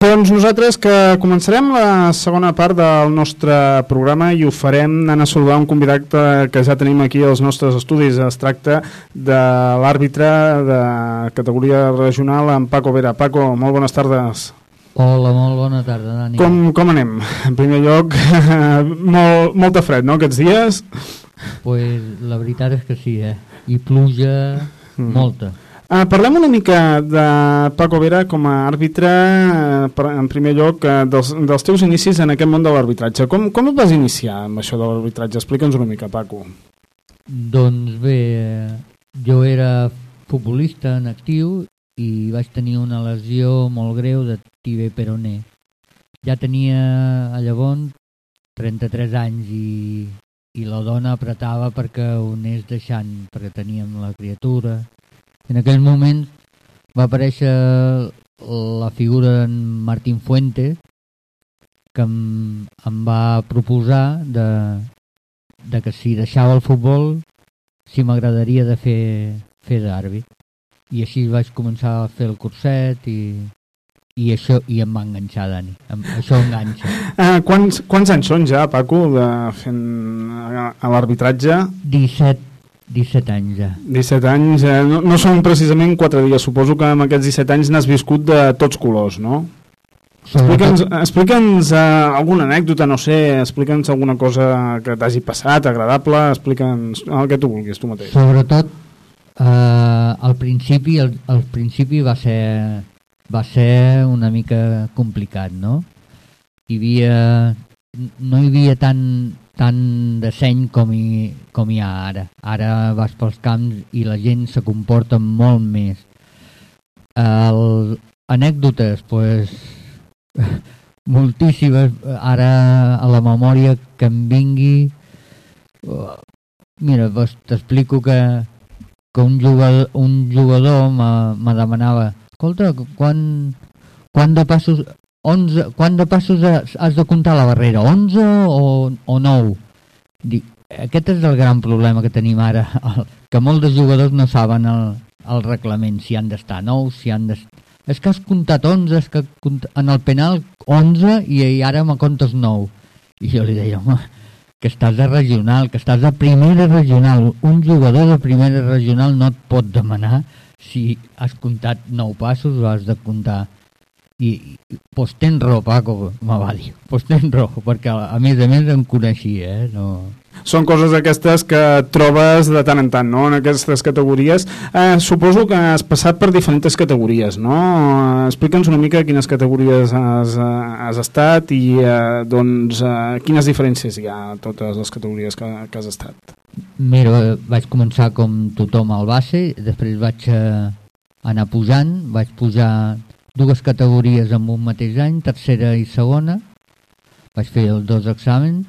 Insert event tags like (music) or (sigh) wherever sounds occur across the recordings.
Doncs nosaltres que començarem la segona part del nostre programa i ho farem anant a saludar un convidat que ja tenim aquí als nostres estudis. Es tracta de l'àrbitre de categoria regional, en Paco Vera. Paco, molt bones tardes. Hola, molt bona tarda, Dani. Com, com anem? En primer lloc, (laughs) molt, molta fred, no, aquests dies? Pues la veritat és que sí, eh? I pluja mm. molta. Uh, parlem una mica de Paco Vera com a àrbitre, uh, en primer lloc, uh, dels, dels teus inicis en aquest món de l'arbitratge. Com, com et vas iniciar amb això de l'arbitratge? Explica'ns una mica, Paco. Doncs bé, jo era futbolista en actiu i vaig tenir una lesió molt greu de tibia peroné. Ja tenia llavors 33 anys i, i la dona apretava perquè ho anés deixant, perquè teníem la criatura en aquell moment va aparèixer la figura d'en Martín Fuentes que em, em va proposar de, de que si deixava el futbol si m'agradaria de fer, fer d'àrbit i així vaig començar a fer el curset i, i això i em va enganxar, Dani. Això enganxa. Uh, quants, quants anys són ja, Paco, de fent a l'arbitratge? 17 17 anys ja. 17 anys, eh, no, no són precisament 4 dies, suposo que amb aquests 17 anys n'has viscut de tots colors, no? Explica'ns explica uh, alguna anècdota, no sé, explica'ns alguna cosa que t'hagi passat, agradable, explica'ns el que tu vulguis, tu mateix. Sobretot, eh, al principi, al, al principi va ser, va ser una mica complicat, no? Hi havia, no hi havia tant tant de seny com hi, com hi ha ara. Ara vas pels camps i la gent se comporta molt més. El, anècdotes, pues, (laughs) moltíssimes. Ara a la memòria que em vingui... Uh, mira, pues, t'explico que, que un jugador, un jugador me demanava escolta, quan, quan de passos 11, quant de passos has de comptar la barrera? 11 o, o 9? Dic, aquest és el gran problema que tenim ara, (laughs) el, que molts de jugadors no saben el, el reglament, si han d'estar 9, si han d'estar... És que has comptat 11, és que en el penal 11 i, i ara me comptes 9. I jo li deia, home, que estàs de regional, que estàs de primera regional. Un jugador de primera regional no et pot demanar si has comptat 9 passos o has de comptar i, pues tens raó Paco, me va dir pues tens raó, perquè a, a més a més em coneixia eh? no... són coses aquestes que trobes de tant en tant no? en aquestes categories eh, suposo que has passat per diferents categories no? explica'ns una mica quines categories has, has estat i eh, doncs eh, quines diferències hi ha a totes les categories que, que has estat Mira, vaig començar com tothom al base després vaig eh, anar pujant vaig pujar dues categories en un mateix any, tercera i segona. Vaig fer els dos exàmens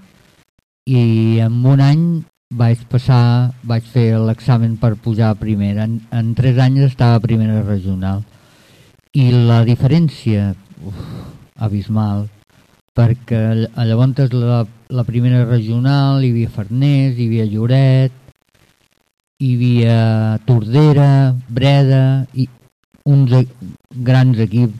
i en un any vaig passar, vaig fer l'examen per pujar a primera. En, en tres anys estava a primera regional. I la diferència, uf, abismal, perquè llavors la, la primera regional hi havia Farners, hi havia Lloret, hi havia Tordera, Breda, i uns grans equips.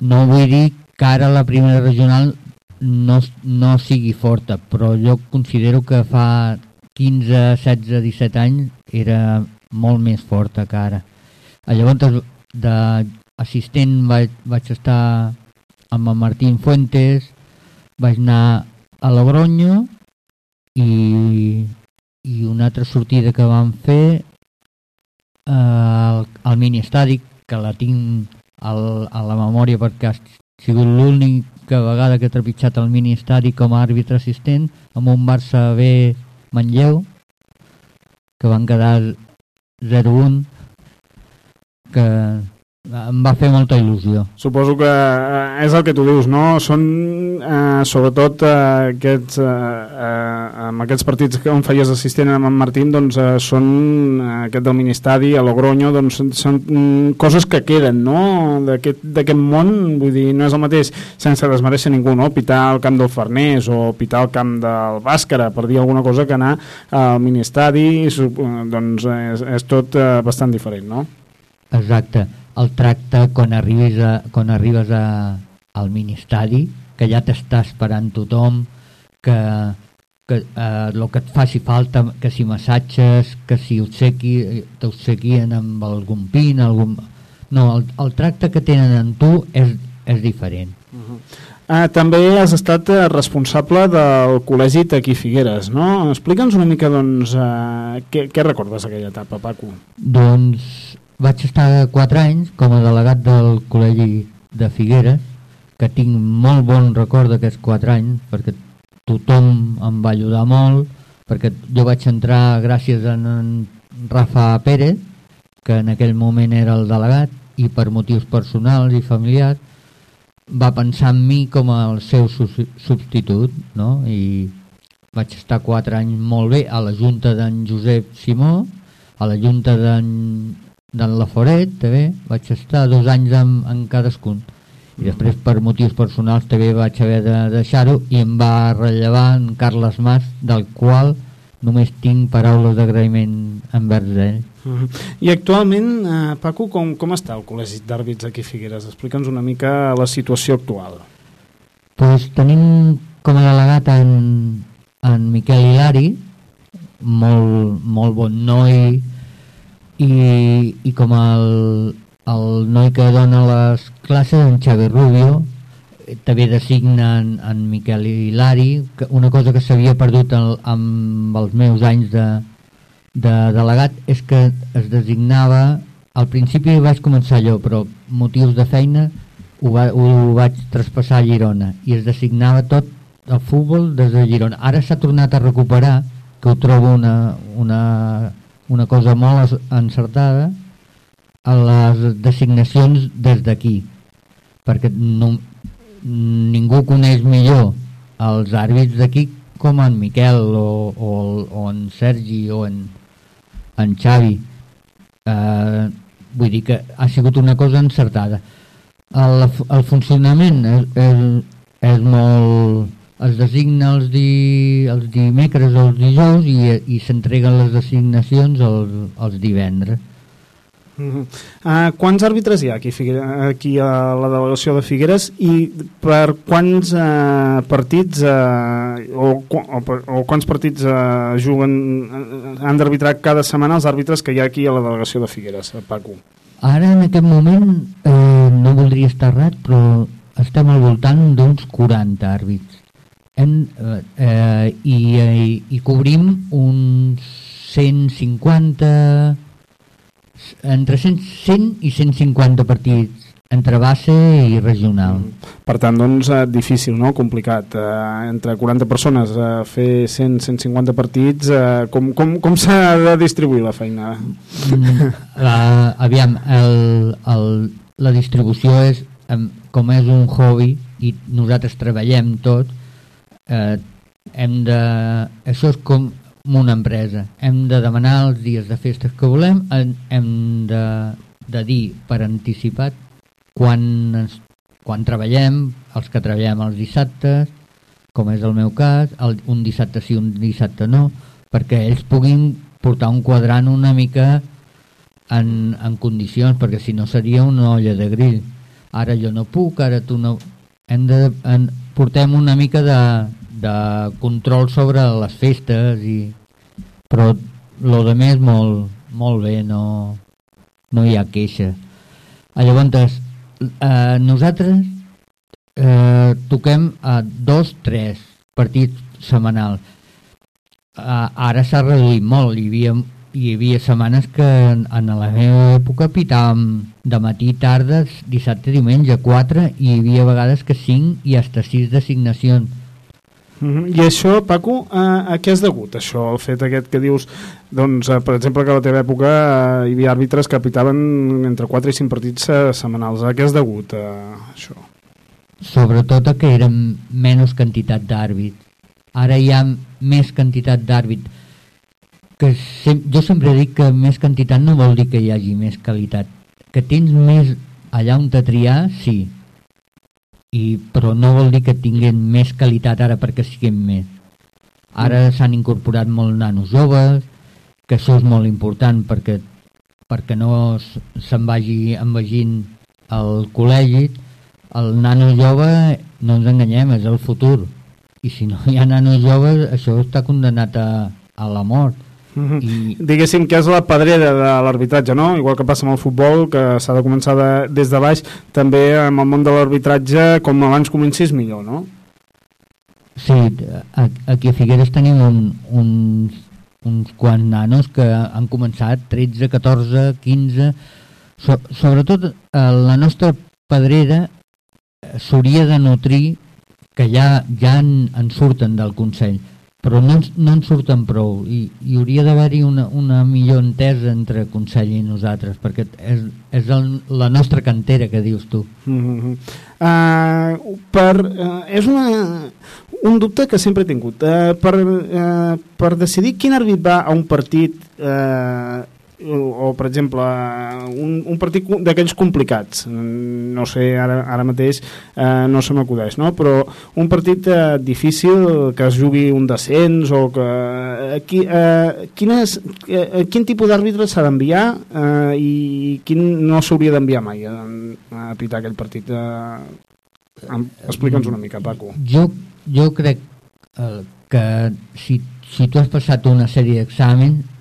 No vull dir que ara la primera regional no, no sigui forta, però jo considero que fa 15, 16, 17 anys era molt més forta que ara. Llavors, d'assistent vaig, vaig estar amb el Martín Fuentes, vaig anar a Logroño i, i una altra sortida que vam fer eh, al, al mini estàdic que la tinc al, a la memòria perquè ha sigut l'única vegada que he trepitjat el mini estadi com a àrbitre assistent amb un Barça B Manlleu que van quedar 0-1 que em va fer molta il·lusió. Suposo que eh, és el que tu dius, no? Són eh, sobretot eh, aquests, eh, eh, amb aquests partits que on feies assistent amb en Martín, doncs eh, són eh, aquest del Ministadi, a Logroño, doncs són, són mm, coses que queden, no? D'aquest món, vull dir, no és el mateix sense desmereixer ningú, no? Pitar al camp del Farners o pitar al camp del Bàscara, per dir alguna cosa que anar al Ministadi, doncs és, és tot eh, bastant diferent, no? Exacte el tracte quan arribes a, quan arribes a, al ministeri, que ja t'està esperant tothom, que, que eh, el que et faci falta, que si massatges, que si obsequi, t'obsequien amb algun pin, algun... No, el, el tracte que tenen amb tu és, és diferent. Uh -huh. Uh, també has estat uh, responsable del col·legi aquí Figueres, no? Explica'ns una mica, doncs, uh, què, què recordes d'aquella etapa, Paco? Doncs vaig estar 4 anys com a delegat del col·legi de Figueres, que tinc molt bon record d'aquests 4 anys, perquè tothom em va ajudar molt, perquè jo vaig entrar gràcies a en Rafa Pérez, que en aquell moment era el delegat, i per motius personals i familiars va pensar en mi com el seu substitut no? i vaig estar quatre anys molt bé a la junta d'en Josep Simó a la junta d'en Laforet també vaig estar dos anys en, en cadascun i després per motius personals també vaig haver de deixar-ho i em va rellevar en Carles Mas del qual només tinc paraules d'agraïment envers ell. Uh -huh. I actualment, eh, Paco, com, com està el col·legi d'àrbits aquí a Figueres? Explica'ns una mica la situació actual. Pues tenim com a delegat en, en Miquel Hilari, molt, molt bon noi, i, i com el, el noi que dona les classes, en Xavi Rubio, també designa en, Miquel Hilari, que una cosa que s'havia perdut el, amb els meus anys de, de delegat és que es designava, al principi vaig començar jo, però motius de feina ho, va, ho vaig traspassar a Girona i es designava tot el futbol des de Girona. Ara s'ha tornat a recuperar, que ho trobo una, una, una cosa molt encertada, a les designacions des d'aquí perquè no, ningú coneix millor els àrbits d'aquí com en Miquel o, o, o en Sergi o en, en Xavi. Eh, vull dir que ha sigut una cosa encertada. El, el funcionament és, és, és molt es designa els, di, els dimecres o els dijous i, i s'entreguen les designacions els, els divendres Uh -huh. uh, quants àrbitres hi ha aquí, aquí a la delegació de Figueres i per quants uh, partits uh, o, o, o quants partits uh, juguen uh, han d'arbitrar cada setmana els àrbitres que hi ha aquí a la delegació de Figueres, Paco? Ara en aquest moment eh, no voldria estar errat però estem al voltant d'uns 40 àrbits Hem, eh, eh, i, i, i cobrim uns 150 entre 100, 100 i 150 partits entre base i regional. Mm. Per tant, doncs, eh, difícil, no? Complicat. Eh, entre 40 persones eh, fer 100, 150 partits, eh, com, com, com s'ha de distribuir la feina? Mm, uh, aviam, el, el, la distribució és, com és un hobby i nosaltres treballem tot, eh, hem de... Això és com una empresa. Hem de demanar els dies de festes que volem, hem de, de dir per anticipat quan, ens, quan treballem, els que treballem els dissabtes, com és el meu cas, el, un dissabte sí, un dissabte no, perquè ells puguin portar un quadrant una mica en, en condicions, perquè si no seria una olla de grill. Ara jo no puc, ara tu no... Hem de, en, portem una mica de, de control sobre les festes i però lo de més molt, molt bé no, no hi ha queixa. Ah, llavors eh, nosaltres eh, toquem a dos, tres partits setmanals. Eh, ara s'ha reduït molt hi havia, hi havia setmanes que en, en la meva època pitàvem de matí, tarda, dissabte, diumenge, 4 i hi havia vegades que 5 i hasta 6 designacions -huh. I això, Paco, a, a què és degut, això, el fet aquest que dius, doncs, uh, per exemple, que a la teva època uh, hi havia àrbitres que apitaven entre 4 i 5 partits uh, setmanals. A què és degut, uh, això? Sobretot a que eren menys quantitat d'àrbits. Ara hi ha més quantitat d'àrbits. Que sem jo sempre dic que més quantitat no vol dir que hi hagi més qualitat. Que tens més allà on te triar, sí, i, però no vol dir que tinguin més qualitat ara perquè siguin més. Ara s'han incorporat molt nanos joves, que això és molt important perquè, perquè no se'n vagi envegint al col·legi el nano jove, no ens enganyem, és el futur. I si no hi ha nanos joves, això està condemnat a, a la mort. Mm -hmm. I Diguéssim que és la pedrera de l'arbitratge, no? Igual que passa amb el futbol, que s'ha de començar de, des de baix, també amb el món de l'arbitratge, com abans comencis millor, no? sí, aquí a Figueres tenim un, uns, uns quants nanos que han començat 13, 14, 15... So, sobretot eh, la nostra pedrera eh, s'hauria de nutrir que ja, ja en, en surten del Consell però no, no en surten prou i, i hauria d'haver-hi una, una millor entesa entre Consell i nosaltres perquè és, és el, la nostra cantera que dius tu Mm -hmm. uh, per, uh, és una, un dubte que sempre he tingut. Uh, per, uh, per decidir quin àrbit va a un partit uh, o, per exemple un, un partit d'aquells complicats. No sé, ara, ara mateix eh, no se m'acudeix, no? però un partit eh, difícil que es jugui un descens o que eh, qui, eh, quines, eh, quin tipus d'àrbitre s'ha d'enviar eh, i quin no s'hauria d'enviar mai a, a pitar aquell partit? Eh, explica'ns una mica Paco. Jo, jo crec eh, que si, si tu has passat una sèrie d'exàmens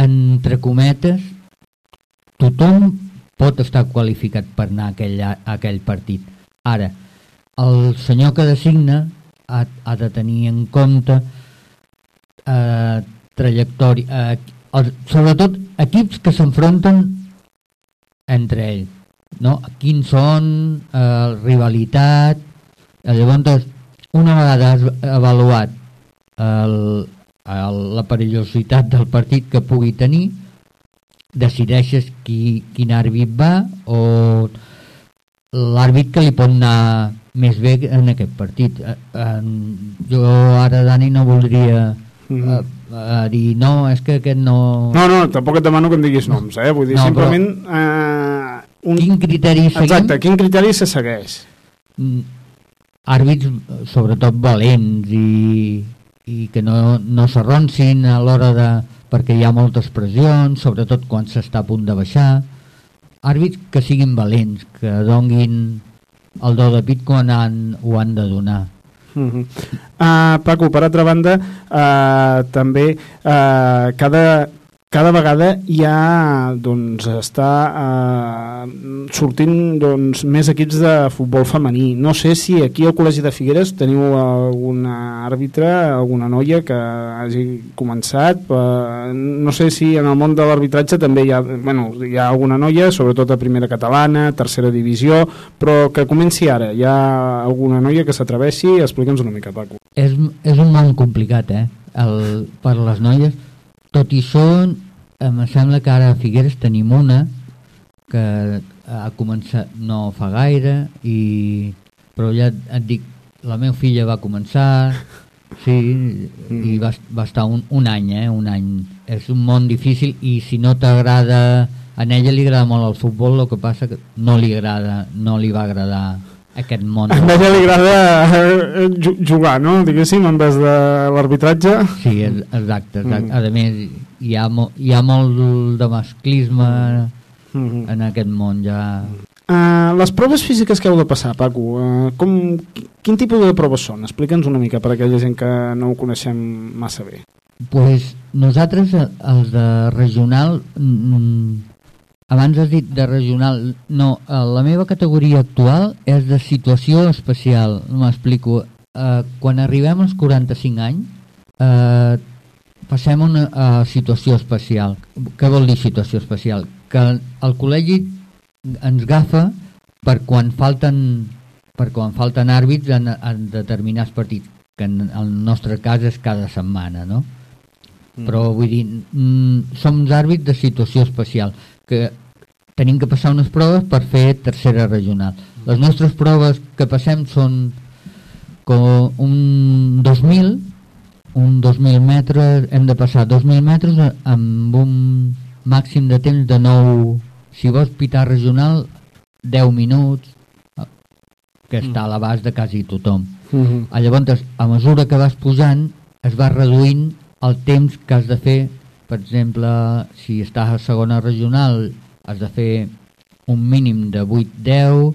entre cometes tothom pot estar qualificat per anar a aquell, a aquell partit ara, el senyor que designa ha, ha de tenir en compte eh, trajectòria eh, els, sobretot equips que s'enfronten entre ells no? quins són eh, rivalitat eh, llavors una vegada has avaluat el, el, la perillositat del partit que pugui tenir decideixes qui, quin àrbit va o l'àrbit que li pot anar més bé en aquest partit eh, jo ara Dani no voldria Mhm. eh, eh, dir no, és que aquest no... no, no, tampoc et demano que em diguis noms eh? vull dir, No, simplement eh, un... quin criteri seguim? exacte, quin criteri se segueix Mm, àrbits sobretot valents i, i que no, no s'arroncin a l'hora de perquè hi ha moltes pressions sobretot quan s'està a punt de baixar àrbits que siguin valents que donguin el do de pit quan han, ho han de donar Uh -huh. uh, Paco, per altra banda, uh, també uh, cada, cada vegada ha, doncs, està uh, sortint doncs, més equips de futbol femení. No sé si aquí al Col·legi de Figueres teniu alguna àrbitre, alguna noia que hagi començat. Uh, no sé si en el món de l'arbitratge també hi ha, bueno, hi ha alguna noia, sobretot a primera catalana, tercera divisió, però que comenci ara. Hi ha alguna noia que s'atreveixi? Explica'ns una mica, Paco. és, és un món complicat eh? el, per les noies tot i això em sembla que ara a Figueres tenim una que ha començat no fa gaire i però ja et dic la meva filla va començar sí, i va, va estar un, un any eh? un any és un món difícil i si no t'agrada a ella li agrada molt el futbol el que passa que no li agrada no li va agradar aquest món A ella li agrada eh, ju- jugar, no? Diguéssim, en vez de l'arbitratge. Sí, exacte, exacte. Mm. A més, hi ha, mo hi ha molt de masclisme Mm -hmm. en aquest món ja. Uh, les proves físiques que heu de passar, Paco, uh, com, quin tipus de proves són? Explica'ns una mica per a aquella gent que no ho coneixem massa bé. pues nosaltres, eh, els de regional, mm, abans has dit de regional, no, la meva categoria actual és de situació especial, m'explico. Eh, quan arribem als 45 anys, eh, passem a una uh, situació especial. Què vol dir situació especial? Que el col·legi ens agafa per quan falten per quan falten àrbits en, en determinats partits, que en el nostre cas és cada setmana, no? Mm. Però vull dir, mm, som uns àrbits de situació especial, que tenim que passar unes proves per fer tercera regional. Les nostres proves que passem són com un 2000, un 2.000 metres, hem de passar 2.000 metres amb un màxim de temps de 9, si vols pitar regional, 10 minuts, que està a l'abast de quasi tothom. Mm -hmm. A Llavors, a mesura que vas pujant, es va reduint el temps que has de fer. Per exemple, si estàs a segona regional, has de fer un mínim de 8-10,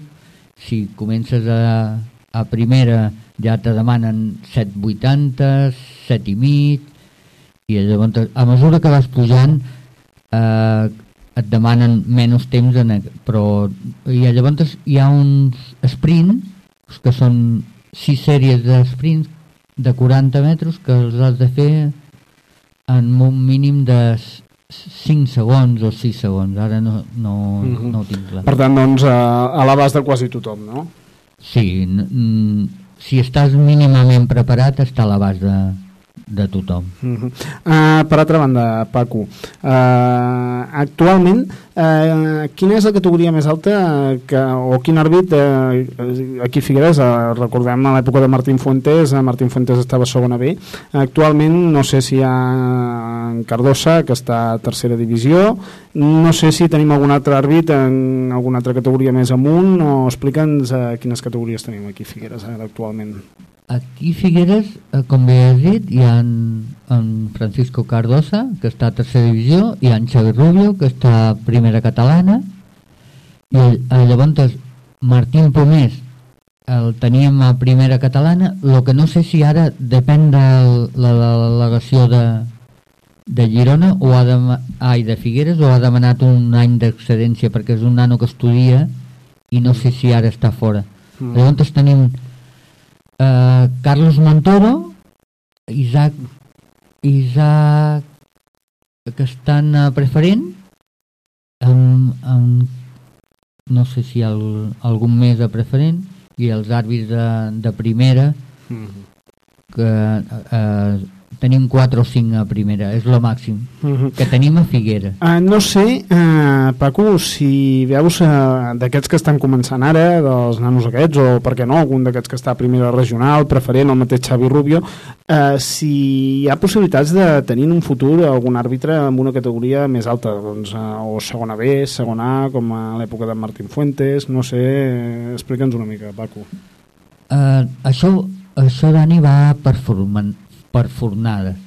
si comences a, a primera ja te demanen 7,80, 7 i mig, i llavors a mesura que vas pujant eh, et demanen menys temps, en, però i llavors hi ha uns sprints que són 6 sèries de sprints de 40 metres que els has de fer en un mínim de 5 segons o 6 segons, ara no, no, mm -hmm. no ho tinc clar. Per tant, doncs, a, a l'abast de quasi tothom, no? Sí, si estàs mínimament preparat, està a l'abast de, de tothom. Uh -huh. uh, per altra banda, Paco, uh, actualment, uh, quina és la categoria més alta que, o quin àrbit uh, aquí Figueres, uh, recordem a l'època de Martín Fuentes, uh, Martín Fuentes estava segona B, actualment no sé si hi ha en Cardosa, que està a tercera divisió, no sé si tenim algun altre àrbit en alguna altra categoria més amunt, o explica'ns uh, quines categories tenim aquí Figueres ara actualment. Aquí Figueres, eh, com bé has dit, hi ha en, en Francisco Cardosa, que està a tercera divisió, i en Xavi Rubio, que està a primera catalana, i eh, llavors Martín Pomés el teníem a primera catalana, el que no sé si ara depèn de la delegació de, de Girona o ha de, ai, de Figueres o ha demanat un any d'excedència perquè és un nano que estudia i no sé si ara està fora. Mm. Llavors tenim eh, Carlos Montoro, Isaac, Isaac que estan a preferent, amb, amb, no sé si el, algun més a preferent, i els àrbits de, de primera, mm -hmm. que eh, tenim 4 o 5 a primera, és lo màxim uh mhm. -huh. que tenim a Figuera. Uh, no sé, uh, Paco, si veus uh, d'aquests que estan començant ara, dels nanos aquests, o per què no, algun d'aquests que està a primera regional, preferent, el mateix Xavi Rubio, uh, si hi ha possibilitats de tenir en un futur algun àrbitre amb una categoria més alta, doncs, uh, o segona B, segona A, com a l'època de Martín Fuentes, no sé, explica'ns una mica, Paco. Uh, això, això Dani, va per, per fornades.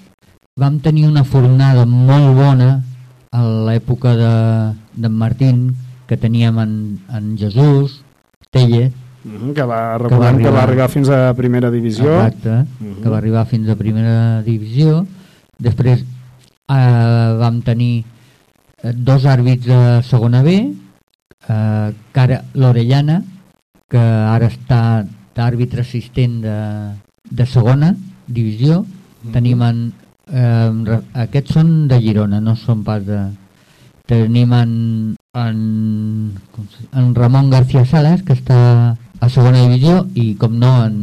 Vam tenir una fornada molt bona a l'època de, de Martín, que teníem en, en Jesús, Telle, mhm, que va, que va, arribar, que va arribar fins a primera divisió. Exacte, uh -huh. que va arribar fins a primera divisió. Després eh, vam tenir eh, dos àrbits de segona B, eh, Cara l'Orellana, que ara està d'àrbitre assistent de, de segona, divisió. Mm. Tenim en, eh, aquests són de Girona, no són pas de... Tenim en, en, en Ramon García Salas, que està a segona divisió, i com no, en,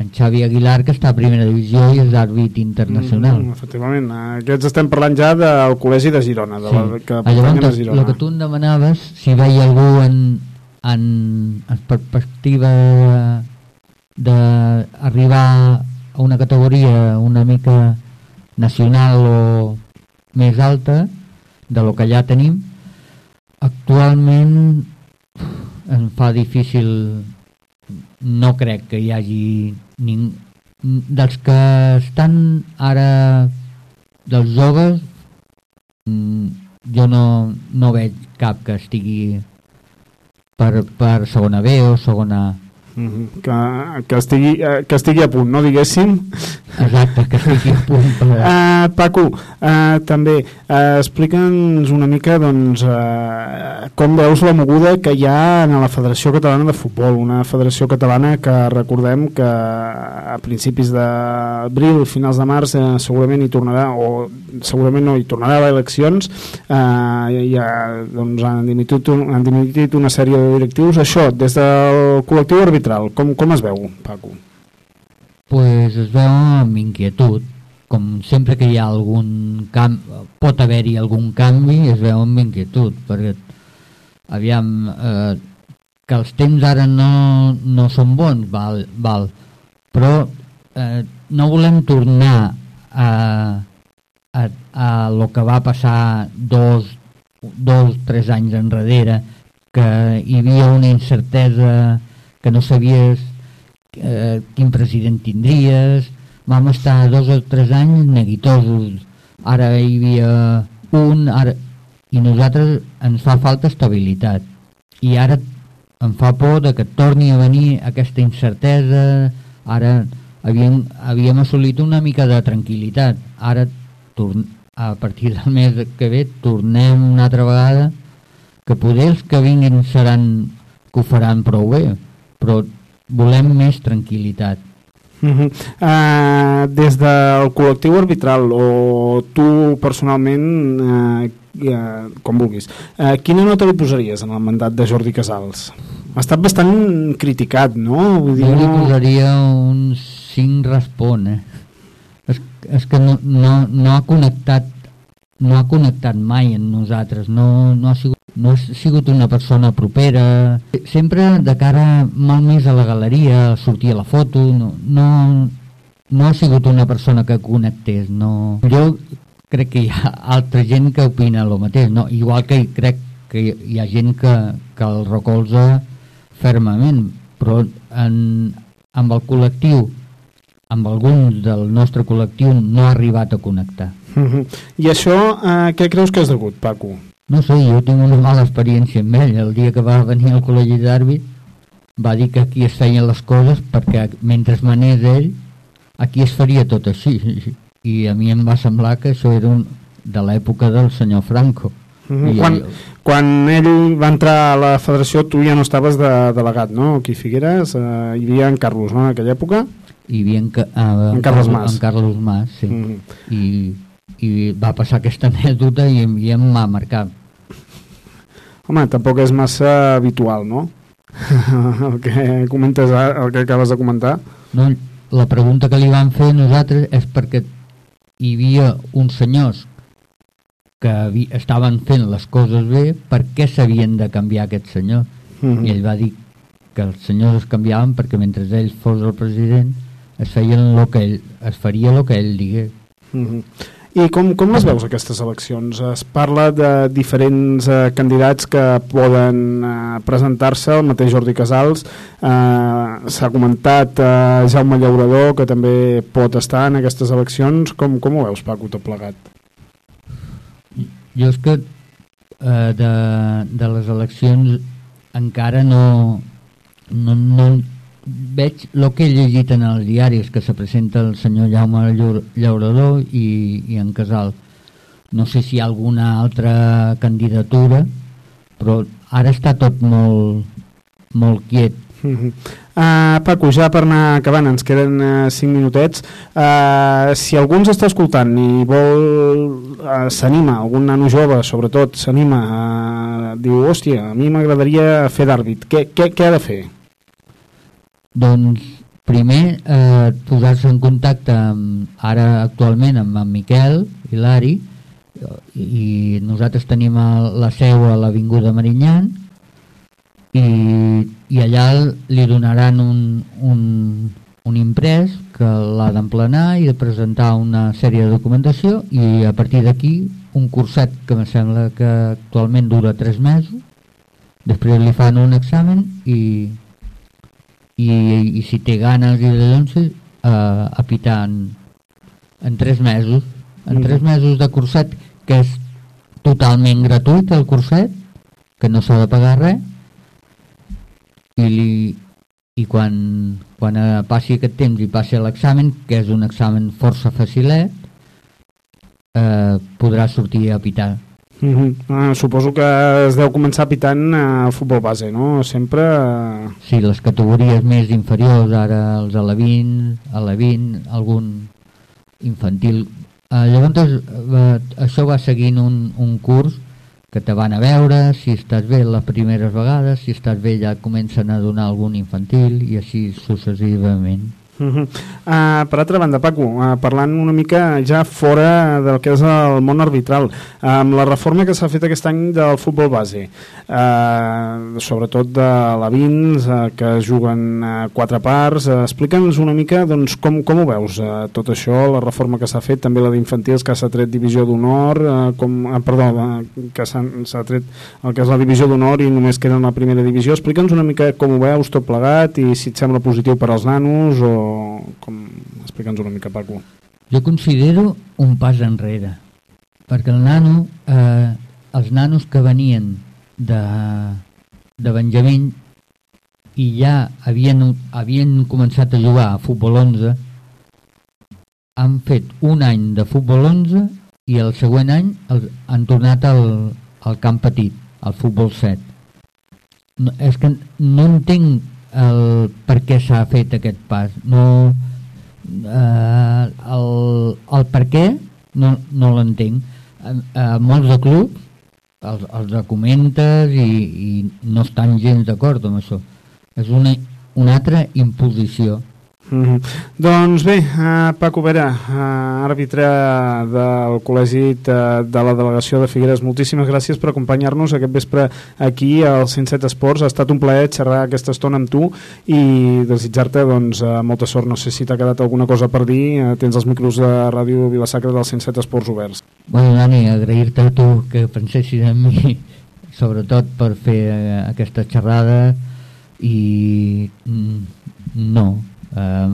en Xavi Aguilar, que està a primera divisió i és d'àrbit internacional. Mm, efectivament, aquests estem parlant ja del Col·legi de Girona, de sí. la, que Llavors, a Girona. El que tu em demanaves, si veia algú en, en, en perspectiva d'arribar a una categoria una mica nacional o més alta de lo que ja tenim. Actualment em fa difícil no crec que hi hagi ning... dels que estan ara dels joves jo no, no veig cap que estigui per, per segona B o segona que, que, estigui, eh, que estigui a punt, no diguéssim? Exacte, que estigui a punt. Per... Uh, Paco, uh, també, uh, explica'ns una mica doncs, uh, com veus la moguda que hi ha en la Federació Catalana de Futbol, una federació catalana que recordem que a principis d'abril, finals de març, uh, segurament hi tornarà, o segurament no, hi tornarà a eleccions, uh, ha, doncs, han, dimitit, han dimitit una sèrie de directius. Això, des del col·lectiu arbitral arbitral, com, com es veu, Paco? Pues es veu amb inquietud, com sempre que hi ha algun canvi, pot haver-hi algun canvi, es veu amb inquietud, perquè aviam, eh, que els temps ara no, no són bons, val, val. Però eh, no volem tornar a, a, a lo que va passar dos, dos tres anys enrere, que hi havia una incertesa que no sabies eh, quin president tindries, vam estar dos o tres anys neguitosos, ara hi havia un, ara... i nosaltres ens fa falta estabilitat. I ara em fa por de que torni a venir aquesta incertesa, ara havíem, havíem assolit una mica de tranquil·litat, ara a partir del (laughs) mes que ve tornem una altra vegada que poder els que vinguin seran que ho faran prou bé, però volem més tranquil·litat. Uh -huh. uh, des del col·lectiu arbitral o tu personalment uh, uh, com vulguis uh, quina nota li posaries en el mandat de Jordi Casals? ha estat bastant criticat no? Vull dir, jo li posaria un 5 respon eh? és, és que no, no, no ha connectat no ha connectat mai amb nosaltres no, no ha sigut no ha sigut una persona propera, sempre de cara molt més a la galeria, sortir a la foto, no, no, no ha sigut una persona que connectés, no. Jo crec que hi ha altra gent que opina el mateix, no? igual que crec que hi ha gent que, que el recolza fermament, però en, amb el col·lectiu, amb alguns del nostre col·lectiu no ha arribat a connectar. Uh (laughs) -huh. I això, eh, què creus que és degut, Paco? No sé, jo tinc una mala experiència amb ell. El dia que va venir al col·legi d'àrbit va dir que aquí es feien les coses perquè mentre manés ell, aquí es faria tot així. I a mi em va semblar que això era un, de l'època del senyor Franco. Mm -hmm. quan, ell... quan ell va entrar a la federació tu ja no estaves de delegat, no? Aquí Figueres, eh, hi havia en Carlos, no?, en aquella època? Hi havia en, uh, en, en Carlos Mas. En Carlos Mas, sí. Mm -hmm. I, I va passar aquesta anècdota i, i em va marcar home, tampoc és massa habitual, no? (laughs) el que comentes, el que acabes de comentar. No, la pregunta que li van fer nosaltres és perquè hi havia uns senyors que estaven fent les coses bé, per què s'havien de canviar aquests senyors? Uh mhm. -huh. I ell va dir que els senyors es canviaven perquè mentre ell fos el president es feien lo que ell, es faria el que ell digués. Uh mhm. I com, com les veus aquestes eleccions? Es parla de diferents eh, candidats que poden eh, presentar-se, el mateix Jordi Casals, eh, s'ha comentat eh, Jaume Llaurador, que també pot estar en aquestes eleccions. Com, com ho veus, Paco, tot plegat? Jo és que eh, de, de les eleccions encara no, no, no, veig el que he llegit en els diaris que se presenta el senyor Jaume Llaurador i, i en Casal no sé si hi ha alguna altra candidatura però ara està tot molt molt quiet Uh, Paco, ja per anar acabant, ens queden uh, 5 minutets. Uh, si algú ens està escoltant i vol uh, s'anima, algun nano jove sobretot s'anima, uh, diu, hòstia, a mi m'agradaria fer d'àrbit, què, què, què ha de fer? Doncs primer eh, posar-se en contacte amb, ara actualment amb en Miquel Hilari i nosaltres tenim la seu a l'Avinguda Marinyan i, i allà li donaran un, un, un imprès que l'ha d'emplenar i de presentar una sèrie de documentació i a partir d'aquí un curset que em sembla que actualment dura 3 mesos. Després li fan un examen i i, i si té ganes i doncs eh, a pitar en, en tres mesos. En mm. tres mesos de curset que és totalment gratuït el curset que no s'ha de pagar res. I, li, i quan, quan passi aquest temps i passi l'examen que és un examen força facilet eh, podrà sortir a pitar Uh -huh. uh, suposo que es deu començar pitant a uh, futbol base, no? Sempre... Uh... Sí, les categories més inferiors, ara els alevins, alevin, algun infantil. Uh, llavors, uh, això va seguint un, un curs que te van a veure, si estàs bé les primeres vegades, si estàs bé ja comencen a donar algun infantil i així successivament. Uh -huh. uh, per altra banda, Paco, uh, parlant una mica ja fora del que és el món arbitral, uh, amb la reforma que s'ha fet aquest any del futbol base, uh, sobretot de la Vins, uh, que juguen uh, quatre parts, uh, explica'ns una mica doncs, com, com ho veus, uh, tot això, la reforma que s'ha fet, també la d'infantils que s'ha tret divisió d'honor, uh, com, uh, perdó, uh, que s'ha tret el que és la divisió d'honor i només queda en la primera divisió, explica'ns una mica com ho veus tot plegat i si et sembla positiu per als nanos o com... Explica'ns una mica, Paco. Jo considero un pas enrere, perquè el nano, eh, els nanos que venien de, de Benjamín i ja havien, havien començat a jugar a futbol 11 han fet un any de futbol 11 i el següent any el, han tornat al, al camp petit, al futbol 7 no, és que no entenc el per què s'ha fet aquest pas. No eh, el, el per què no, no l'entenc. A, a molts de clubs els, els documentes i, i no estan gens d'acord amb això. És una, una altra imposició Mm -hmm. Doncs bé, uh, Paco Vera, uh, àrbitre del Col·legi de, de la Delegació de Figueres, moltíssimes gràcies per acompanyar-nos aquest vespre aquí al 107 Esports. Ha estat un plaer xerrar aquesta estona amb tu i desitjar-te doncs, uh, molta sort. No sé si t'ha quedat alguna cosa per dir. Uh, tens els micros de Ràdio Vilasacra del 107 Esports oberts. Bueno, Dani, agrair-te a tu que pensessis en mi, (laughs) sobretot per fer uh, aquesta xerrada i mm, no, eh,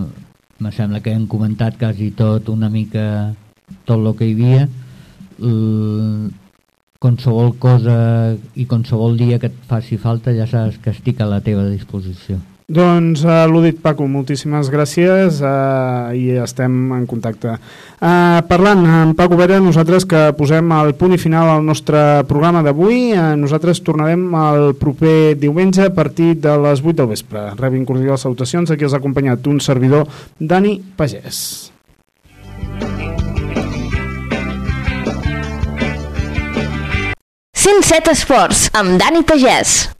me sembla que hem comentat quasi tot una mica tot el que hi havia. Eh, qualsevol cosa i qualsevol dia que et faci falta ja saps que estic a la teva disposició doncs uh, l'ho dit Paco, moltíssimes gràcies uh, i estem en contacte. Uh, parlant amb Paco Vera, nosaltres que posem el punt i final al nostre programa d'avui, uh, nosaltres tornarem el proper diumenge a partir de les 8 del vespre. Rebin cordials salutacions, aquí els ha acompanyat un servidor, Dani Pagès. set Esports amb Dani Pagès.